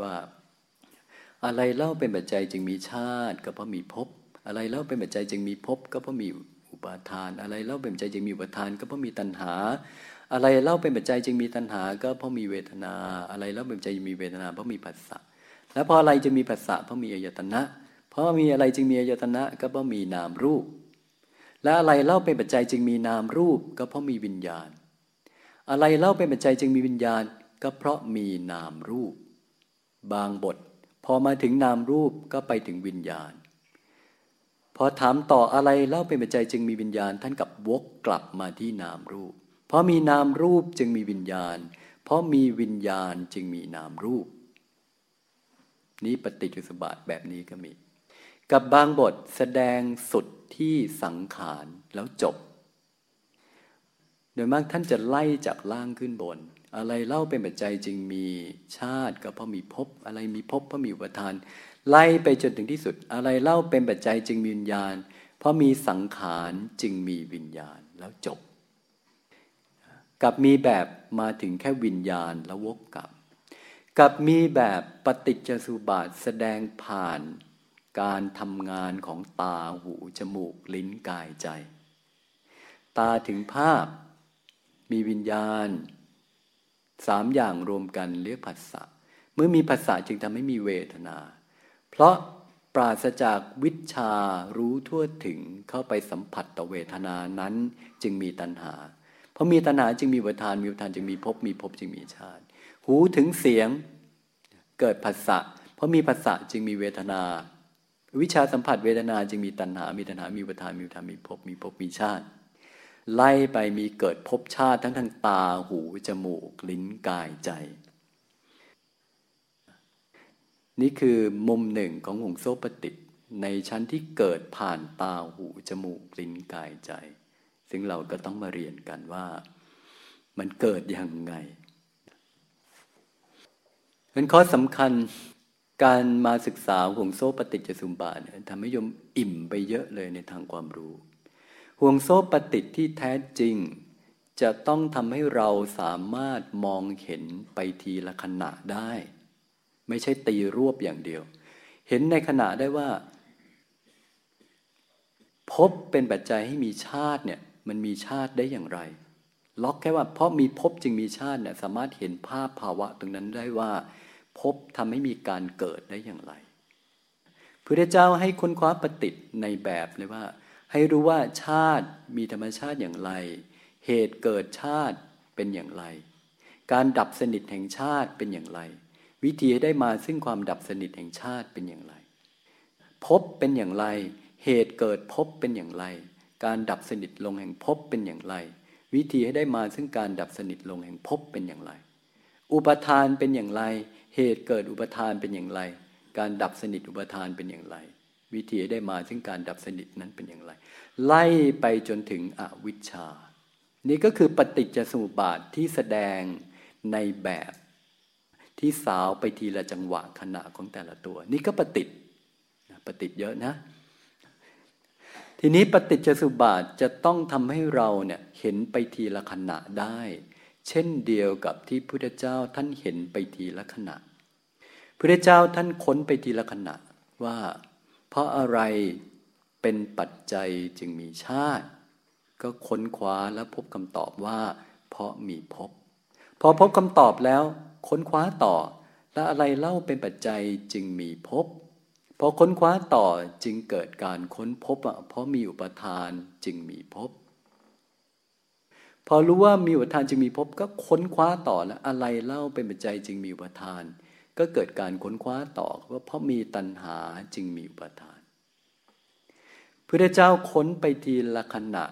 Speaker 1: ว่าอะไรเล่าเป็นปัจจัยจึงมีชาติ ก็เพราะมีภพอะไรเล่าเป็นปัจจัยจึงมีภพก็เพราะมีอุปาทาน อะไรเล่าเป็นปัจจัยจึงมีอุปาทาน ก็เพราะมีตัณหา อะไรเล่าเป็นปัจจัยจึงมีตัณหา ก็เพราะมีเวทนา อะไรเล่าเป็นปัจจัยจึงมีเวทนาเพราะมีผัสสะแล้วพออะไรจะมีผัสสะเพราะมีอายตนะ เพราะมีอะไรจึงมีอายตนะก็เพราะมีนามรูป และอะไรเล่าเป็นปัจจัยจึงมีนามรูป ก็เพราะมีวิญญาณ อะไรเล่าเป็นปัจจัยจึงมีวิญญาณ ก็เพราะมีนามรูป บางบท พอมาถึงนามรูปก็ไปถึงวิญญาณ พอถามต่ออะไรเล่าเป็นปัจจัยจึงมีวิญญาณ ท่านกับวกกลับมาที่นามรูป เพราะมีนามรูปจึงมีวิญญาณ เพราะมีวิญญาณจึงมีนามรูป นี้ปฏิจจุสบาทแบบนี้ก็มี กับบางบทแสดงสุดที่สังขารแล้วจบ โดยมากท่านจะไล่จากล่างขึ้นบน อะไรเล่าเป็นปัจจัยจึงมีชาติก็เพราะมีภพอะไรมีภพเพราะมีอุปทาน ไล่ไปจนถึงที่สุด อะไรเล่าเป็นปัจจัยจึงมีวิญญาณ เพราะมีสังขารจึงมีวิญญาณแล้วจบ กับมีแบบมาถึงแค่วิญญาณแล้ววกกลับ กับมีแบบปฏิจจสุบาทแสดงผ่านการทำงานของตาหูจมูกลิ้นกายใจ ตาถึงภาพ มีวิญญาณสามอย่างรวมกันเรียกผัสสะเมื่อมีผัสสะจึงทำให้มีเวทนา เพราะปราศจากวิชารู้ทั่วถึงเข้าไปสัมผัสต่อเวทนานั้นจึงมีตัณหา เพราะมีตัณหาจึงมีวิทานมีวิทานจึงมีภพมีภพจึงมีชาติ หูถึงเสียงเกิดผัสสะเพราะมีผัสสะจึงมีเวทนา วิชาสัมผัสเวทนาจึงมีตัณหา มีตัณหา มีวิทานมีวิทานมีภพมีภพมีชาติ ไล่ไปมีเกิดภพชาติทั้งทางตาหู จมูก ลิ้นกายใจ นี่คือมุมหนึ่งของหงโซปฏิในชั้นที่เกิดผ่านตาหู จมูก ลิ้นกายใจ ซึ่งเราก็ต้องมาเรียนกันว่า มันเกิดยังไงเป็นข้อสำคัญการมาศึกษาหงโซปฏิจจสุมบาททำให้ยมอิ่มไปเยอะเลยในทางความรู้ ห่วงโซ่ปฏิที่แท้จริง จะต้องทำให้เราสามารถมองเห็นไปทีละขณะได้ ไม่ใช่ตีรวบอย่างเดียว เห็นในขณะได้ว่า พบเป็นปัจจัยให้มีชาติเนี่ยมันมีชาติได้อย่างไร ล็อกแค่ว่าเพราะมีพบจึงมีชาติเนี่ยสามารถเห็นภาพภาวะตรงนั้นได้ว่าพบทำให้มีการเกิดได้อย่างไรพระเจ้าให้ค้นคว้าปฏิในแบบเลยว่า ให้รู้ว่าชาติมีธรรมชาติอย่างไร เหตุเกิดชาติเป็นอย่างไร การดับสนิทแห่งชาติเป็นอย่างไร วิธีได้มาซึ่งความดับสนิทแห่งชาติเป็นอย่างไร พบเป็นอย่างไร เหตุเกิดพบเป็นอย่างไร การดับสนิทลงแห่งพบเป็นอย่างไร วิธีให้ได้มาซึ่งการดับสนิทลงแห่งพบเป็นอย่างไร อุปทานเป็นอย่างไร เหตุเกิดอุปทานเป็นอย่างไร การดับสนิทอุปทานเป็นอย่างไร วิธีได้มาซึ่งการดับสนิทนั้นเป็นอย่างไร ไล่ไปจนถึงอวิชชา นี่ก็คือปฏิจจสมุปบาทที่แสดงในแบบที่สาวไปทีละจังหวะขณะของแต่ละตัว นี่ก็ปฏิจปฏิจเยอะนะ ทีนี้ปฏิจจสมุปบาทจะต้องทำให้เราเนี่ยเห็นไปทีละขณะได้ เช่นเดียวกับที่พุทธเจ้าท่านเห็นไปทีละขณะพุทธเจ้าท่านค้นไปทีละขณะว่า เพราะอะไรเป็นปัจจัยจึงมีชาติ ก็ค้นคว้าแล้วพบคำตอบว่า เพราะมีพบ พอพบคำตอบแล้ว ค้นคว้าต่อ แล้วอะไรเล่าเป็นปัจจัยจึงมีพบพอค้นคว้าต่อจึงเกิดการค้นพบเพราะมีอุปทานจึงมีพบ พอรู้ว่ามีอุปทานจึงมีพบก็ค้นคว้าต่อแล้วอะไรเล่าเป็นปัจจัยจึงมีอุปทาน ก็เกิดการค้นคว้าต่อว่าเพราะมีตัณหาจึงมีอุปทานพุทธเจ้าค้นไปทีละขณะ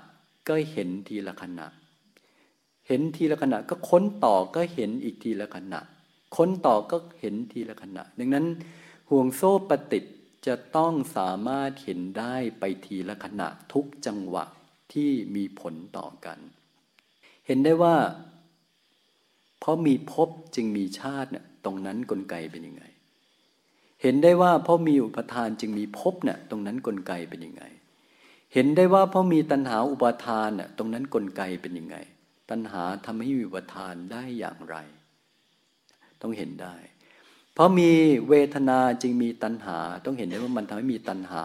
Speaker 1: ก็เห็นทีละขณะ เห็นทีละขณะก็ค้นต่อก็เห็นอีกทีละขณะ ค้นต่อก็เห็นทีละขณะ ดังนั้นห่วงโซ่ปฏิจะต้องสามารถเห็นได้ไปทีละขณะทุกจังหวะที่มีผลต่อกัน เห็นได้ว่า เพราะมีภพจึงมีชาติเนี่ย ตรงนั้นกลไกเป็นยังไง เห็นได้ว่าเพราะมีอุปทานจึงมีภพเนี่ยตรงนั้นกลไกเป็นยังไง เห็นได้ว่าเพราะมีตัณหาอุปทานน่ยตรงนั้นกลไกเป็นยังไง ตัณหาทำให้มีอุปทานได้อย่างไร ต้องเห็นได้ เพราะมีเวทนาจึงมีตัณหา ต้องเห็นได้ว่ามันทำให้มีตัณหา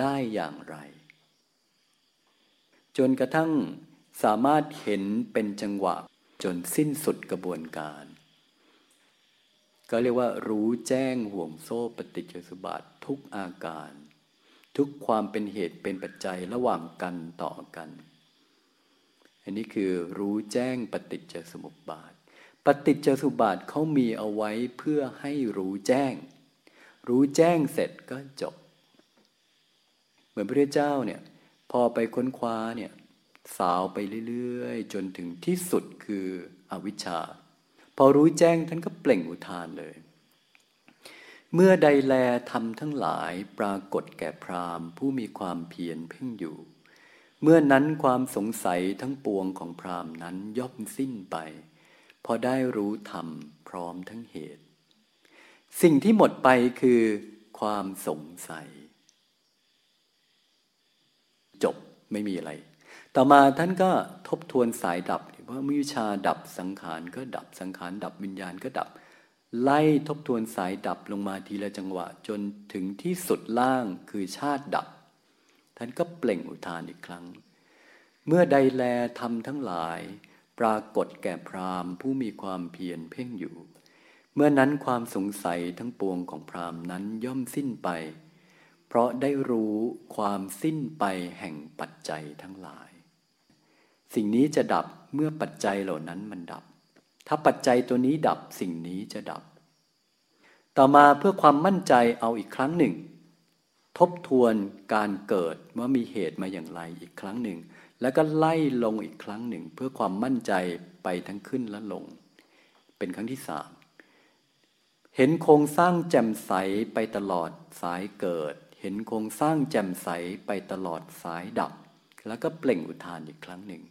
Speaker 1: ได้อย่างไร จนกระทั่งสามารถเห็นเป็นจังหวะจนสิ้นสุดกระบวนการ ก็เรียกว่ารู้แจ้งห่วงโซ่ปฏิจจสุบาททุกอาการ ทุกความเป็นเหตุเป็นปัจจัยระหว่างกันต่อกัน อันนี้คือรู้แจ้งปฏิจจสมุปบาท ปฏิจจสุบาทเขามีเอาไว้เพื่อให้รู้แจ้ง รู้แจ้งเสร็จก็จบ เหมือนพระเจ้าเนี่ยพอไปค้นคว้าเนี่ยสาวไปเรื่อยๆ จนถึงที่สุดคืออวิชชา พอรู้แจ้งท่านก็เปล่งอุทานเลย เมื่อใดแลทำทั้งหลายปรากฏแก่พรามผู้มีความเพียรเพ่งอยู่ เมื่อนั้นความสงสัยทั้งปวงของพรามนั้นย่อมสิ้นไป พอได้รู้ธรรมพร้อมทั้งเหตุ สิ่งที่หมดไปคือ ความสงสัย จบไม่มีอะไร ต่อมาท่านก็ทบทวนสายดับ ว่าวิชาดับสังขารก็ดับสังขารดับวิญญาณก็ดับ ไล่ทบทวนสายดับลงมาทีละจังหวะ จนถึงที่สุดล่างคือชาติดับ ท่านก็เปล่งอุทานอีกครั้ง เมื่อใดแลทำทั้งหลาย ปรากฏแก่พราหมณ์ผู้มีความเพียรเพ่งอยู่ เมื่อนั้นความสงสัยทั้งปวงของพราหมณ์นั้นย่อมสิ้นไป เพราะได้รู้ความสิ้นไปแห่งปัจจัยทั้งหลาย สิ่งนี้จะดับเมื่อปัจจัยเหล่านั้นมันดับ ถ้าปัจจัยตัวนี้ดับสิ่งนี้จะดับ ต่อมาเพื่อความมั่นใจเอาอีกครั้งหนึ่ง ทบทวนการเกิดว่ามีเหตุมาอย่างไรอีกครั้งหนึ่ง แล้วก็ไล่ลงอีกครั้งหนึ่ง เพื่อความมั่นใจไปทั้งขึ้นและลง เป็นครั้งที่สามเห็นโครงสร้างแจ่มใสไปตลอดสายเกิด เห็นโครงสร้างแจ่มใสไปตลอดสายดับ แล้วก็เปล่งอุทานอีกครั้งหนึ่ง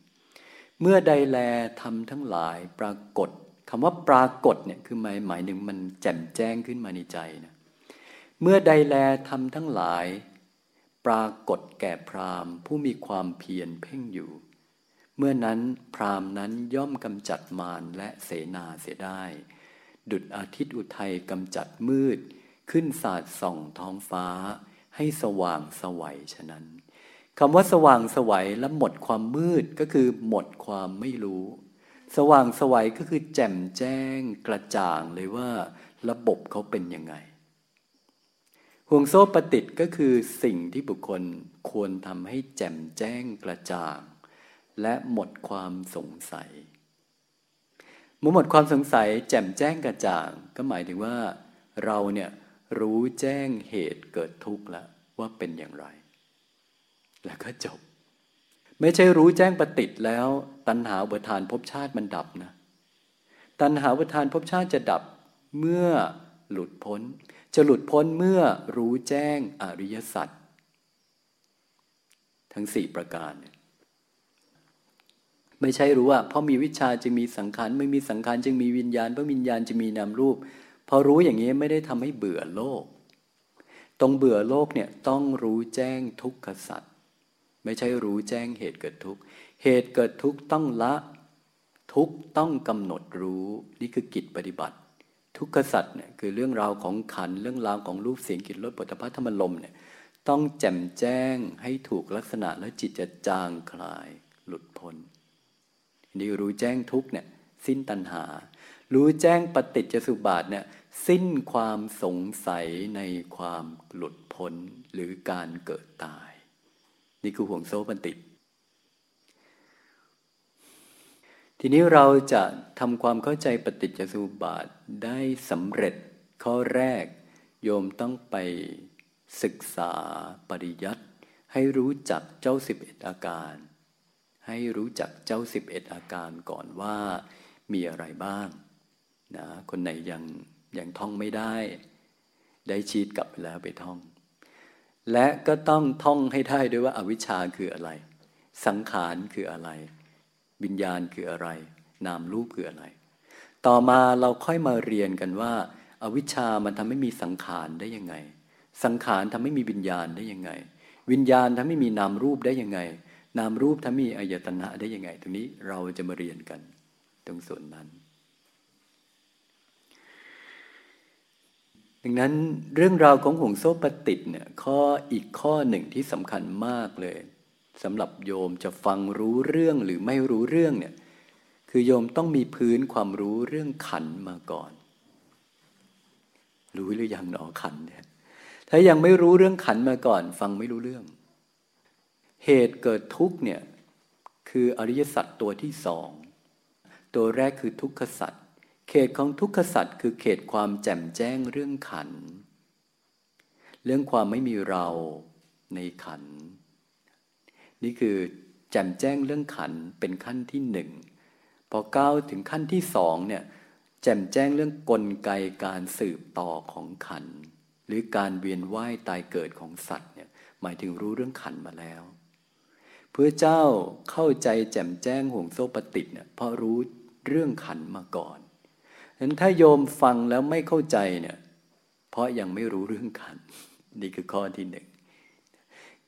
Speaker 1: เมื่อใดแลทำทั้งหลายปรากฏคำว่าปรากฏเนี่ยคือหมายหมายหนึ่งมันแจ่มแจ้งขึ้นมาในใจนะเมื่อใดแลทำทั้งหลาย ปรากฏแก่พราหมณ์ผู้มีความเพียรเพ่งอยู่ เมื่อนั้นพราหมณ์นั้นย่อมกำจัดมารและเสนาเสียได้ ดุดอาทิตย์อุทัยกำจัดมืด ขึ้นสาดส่องท้องฟ้า ให้สว่างสวัยฉะนั้น คำว่าสว่างสวัยและหมดความมืดก็คือหมดความไม่รู้ สว่างสวัยก็คือแจ่มแจ้งกระจ่างเลยว่าระบบเขาเป็นยังไงห่วงโซ่ปฏิติก็คือสิ่งที่บุคคลควรทำให้แจ่มแจ้งกระจ่าง และหมดความสงสัยเมื่อหมดความสงสัยแจ่มแจ้งกระจ่าง ก็หมายถึงว่า เราเนี่ยรู้แจ้งเหตุเกิดทุกข์แล้วว่าเป็นอย่างไร แล้วก็จบ ไม่ใช่รู้แจ้งปฏิติแล้ว ตัณหาอุปทานภพชาติมันดับนะ ตัณหาอุปทานภพชาติจะดับเมื่อหลุดพ้น จะหลุดพ้นเมื่อรู้แจ้งอริยสัจทั้งสี่ประการ ไม่ใช่รู้ว่าเพราะมีวิชาจึงมีสังขารไม่มีสังขารจึงมีวิญญาณเพราะวิญญาณจะมีนามรูป พอรู้อย่างนี้ไม่ได้ทำให้เบื่อโลก ตรงเบื่อโลกเนี่ยต้องรู้แจ้งทุกขสัจ ไม่ใช่รู้แจ้งเหตุเกิดทุกข์เหตุเกิดทุกข์ต้องละทุกต้องกำหนดรู้นี่คือกิจปฏิบัติ ทุกขสัตว์เนี่ยคือเรื่องราวของขันเรื่องราวของรูปเสียงกลิ่นรสปุถะพัธรรมลมเนี่ยต้องแจ่มแจ้งให้ถูกลักษณะแล้วจิตจะจางคลายหลุดพ้นนี่รู้แจ้งทุกเนี่ยสิ้นตัณหา รู้แจ้งปฏิจจสุบาทเนี่ยสิ้นความสงสัยในความหลุดพ้นหรือการเกิดตาย นี่คือห่วงโซ่ปฏิทีนี้เราจะทำความเข้าใจปฏิจจสมุปบาทได้สำเร็จข้อแรก โยมต้องไปศึกษาปริยัติให้รู้จักเจ้าสิบเอ็ดอาการ ให้รู้จักเจ้าสิบเอ็ดอาการก่อนว่ามีอะไรบ้างนะคนไหนยังยังท่องไม่ได้ ได้ชีดกลับไปแล้วไปท่อง และก็ต้องท่องให้ได้ด้วยว่าอาวิชชาคืออะไร สังขารคืออะไร วิญญาณคืออะไร นามรูปคืออะไร ต่อมาเราค่อยมาเรียนกันว่าอาวิชชามันทำให้มีสังขารได้ยังไง สังขารทำให้มีวิญญาณได้ยังไง วิญญาณทำให้มีนามรูปได้ยังไง นามรูปทำให้มีอายตนะได้ยังไง ตรงนี้เราจะมาเรียนกัน ตรงส่วนนั้น ดังนั้นเรื่องราวของห่วงโซ่ปฏิทเนี่ยข้ออีกข้อหนึ่งที่สำคัญมากเลยสำหรับโยมจะฟังรู้เรื่องหรือไม่รู้เรื่องเนี่ยคือโยมต้องมีพื้นความรู้เรื่องขันมาก่อน รู้หรือยังหนอขันเนี่ยถ้ายังไม่รู้เรื่องขันมาก่อน ฟังไม่รู้เรื่อง เหตุเกิดทุกเนี่ยคืออริยสัจตัวที่สอง ตัวแรกคือทุกขสัจ เขตของทุกขสัจคือเขตความแจ่มแจ้งเรื่องขัน เรื่องความไม่มีเราในขัน นี่คือแจ่มแจ้งเรื่องขันเป็นขั้นที่หนึ่งพอก้าวถึงขั้นที่สองเนี่ยแจ่มแจ้งเรื่องกลไกการสืบต่อของขัน หรือการเวียนว่ายตายเกิดของสัตว์เนี่ยหมายถึงรู้เรื่องขันมาแล้วเพื่อเจ้าเข้าใจแจ่มแจ้งห่วงโซ่ปฏิเนี่ยเพราะรู้เรื่องขันมาก่อน ฉะนั้นถ้าโยมฟังแล้วไม่เข้าใจเนี่ย เพราะยังไม่รู้เรื่องขัน นี่คือข้อที่หนึ่ง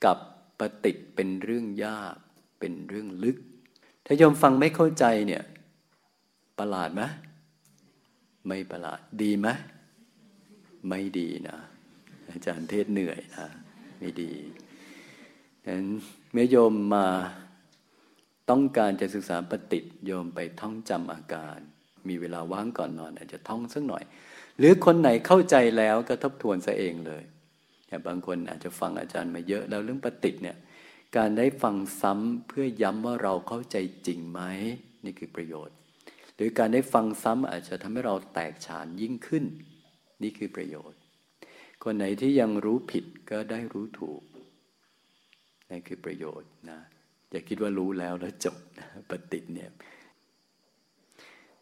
Speaker 1: กับปฏิเป็นเรื่องยาก เป็นเรื่องลึก ถ้าโยมฟังไม่เข้าใจเนี่ย ประหลาดไหมไม่ประหลาด ดีไหมไม่ดีนะ อาจารย์เทศเหนื่อยนะ ไม่ดีดังนั้นเมื่อโยมมาต้องการจะศึกษาปฏิโยมไปท่องจำอาการ มีเวลาว่างก่อนนอน อาจจะท่องสักหน่อย หรือคนไหนเข้าใจแล้วก็ทบทวนซะเองเลยอย่างบางคนอาจจะฟังอาจารย์มาเยอะแล้วเรื่องปฏิเนี่ยการได้ฟังซ้ำเพื่อย้ำว่าเราเข้าใจจริงไหมนี่คือประโยชน์ หรือการได้ฟังซ้ำอาจจะทำให้เราแตกฉานยิ่งขึ้น นี่คือประโยชน์ คนไหนที่ยังรู้ผิดก็ได้รู้ถูกนั่นคือประโยชน์นะอย่าคิดว่ารู้แล้วแล้วจบนะปฏิเนี่ย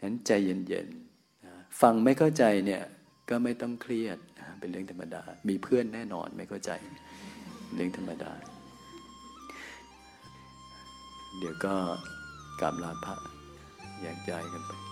Speaker 1: นั้นใจเย็นๆฟังไม่เข้าใจเนี่ยก็ไม่ต้องเครียดเป็นเรื่องธรรมดา มีเพื่อนแน่นอนไม่เข้าใจ เรื่องธรรมดา เดี๋ยวก็กราบลาพระแยกย้ายกันไป